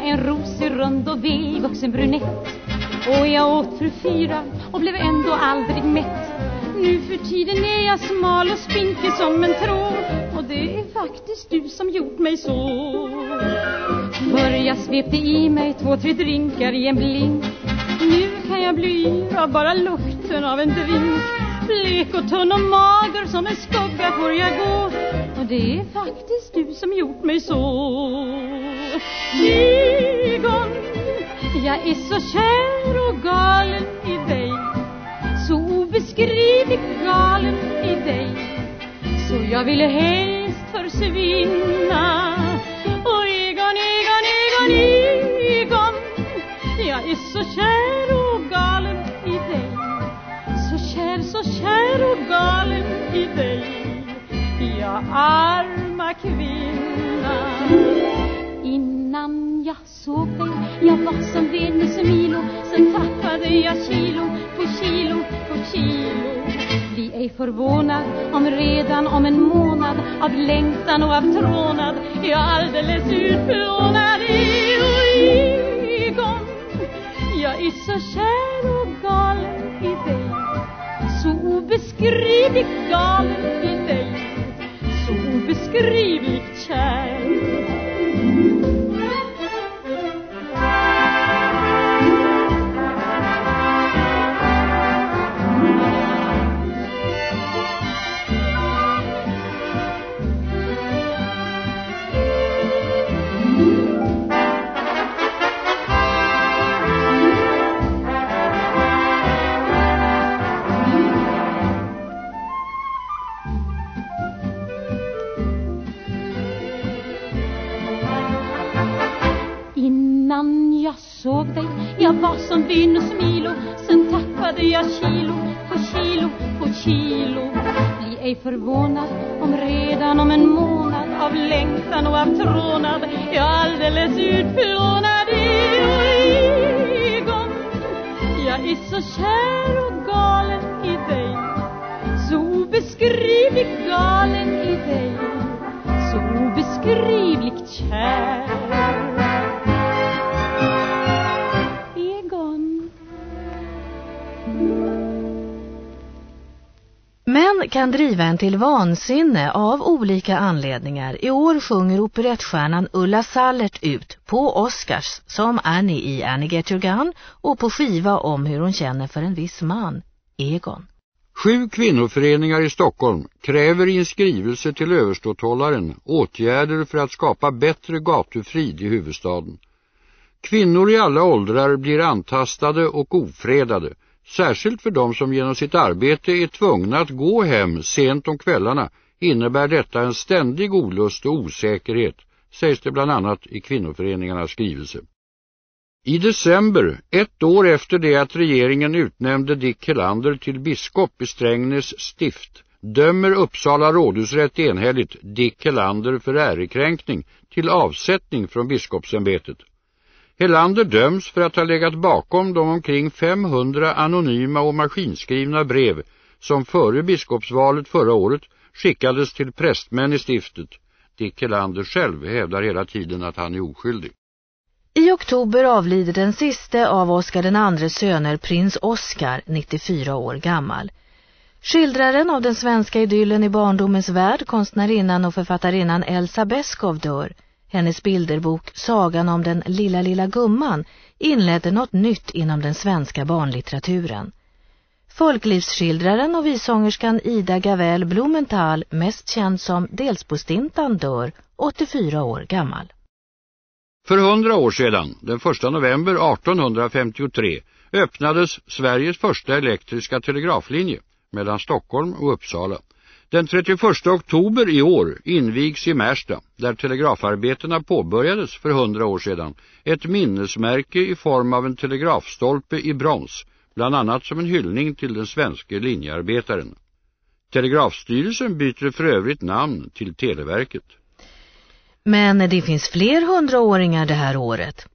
jag en rosig, rund och välvuxen brunett. Och jag åt för fyra och blev ändå aldrig mätt. Nu för tiden är jag smal och spinkig som en tråd. Och det är faktiskt du som gjort mig så. För jag svepte i mig två, tre drinkar i en blink. Nu kan jag bli yr av bara lukten av en drink. Blek och tunn och mager som en skugga får jag gå. Och det är faktiskt du som gjort mig så jag är så kär och galen i dig Så obeskrivligt galen i dig. Så jag ville helst försvinna. Och Egon, Egon, Egon, Egon Jag är så kär jag som Venus och Milo Sen tappade jag kilo på kilo på kilo. Bli ej förvånad om redan om en månad Av längtan och av trånad Jag alldeles utplånad Egon Jag är så kär och galen i dig Så obeskrivligt galen i dig Så obeskrivligt kär. Som var och smilo Sen tappade jag kilo på kilo på kilo. Bli ej förvånad om redan om en månad Av längtan och av trånad Jag alldeles utplånad Egon Jag är så kär och galen i dig Så obeskrivligt galen i dig Så obeskrivligt kär. Män kan driva en till vansinne av olika anledningar. I år sjunger operettstjärnan Ulla Sallert ut på Oscars som Annie i Annie Get Your Gun och på skiva om hur hon känner för en viss man, Egon. Sju kvinnoföreningar i Stockholm kräver i en skrivelse till överståthållaren åtgärder för att skapa bättre gatufrid i huvudstaden. Kvinnor i alla åldrar blir antastade och ofredade, särskilt för de som genom sitt arbete är tvungna att gå hem sent om kvällarna innebär detta en ständig olust och osäkerhet, sägs det bland annat i kvinnoföreningarnas skrivelse. I december, ett år efter det att regeringen utnämnde Dick Helander till biskop i Strängnäs stift, dömer Uppsala rådhusrätt enhälligt Dick Helander för ärekränkning till avsättning från biskopsämbetet. Helander döms för att ha legat bakom de omkring 500 anonyma och maskinskrivna brev som före biskopsvalet förra året skickades till prästmän i stiftet. Dick Helander själv hävdar hela tiden att han är oskyldig. I oktober avlider den siste av Oscar den andres söner, prins Oscar, 94 år gammal. Skildraren av den svenska idyllen i barndomens värld, konstnärinnan och författarinnan Elsa Beskow dör. Hennes bilderbok Sagan om den lilla lilla gumman inledde något nytt inom den svenska barnlitteraturen. Folklivsskildraren och visångerskan Ida Gavel Blumenthal, mest känd som Delsbostintan, dör 84 år gammal. För hundra år sedan, den 1 november 1853, öppnades Sveriges första elektriska telegraflinje mellan Stockholm och Uppsala. Den 31 oktober i år invigs i Märsta, där telegrafarbetena påbörjades för hundra år sedan, ett minnesmärke i form av en telegrafstolpe i brons, bland annat som en hyllning till den svenska linjearbetaren. Telegrafstyrelsen byter för övrigt namn till Televerket. Men det finns fler hundraåringar det här året.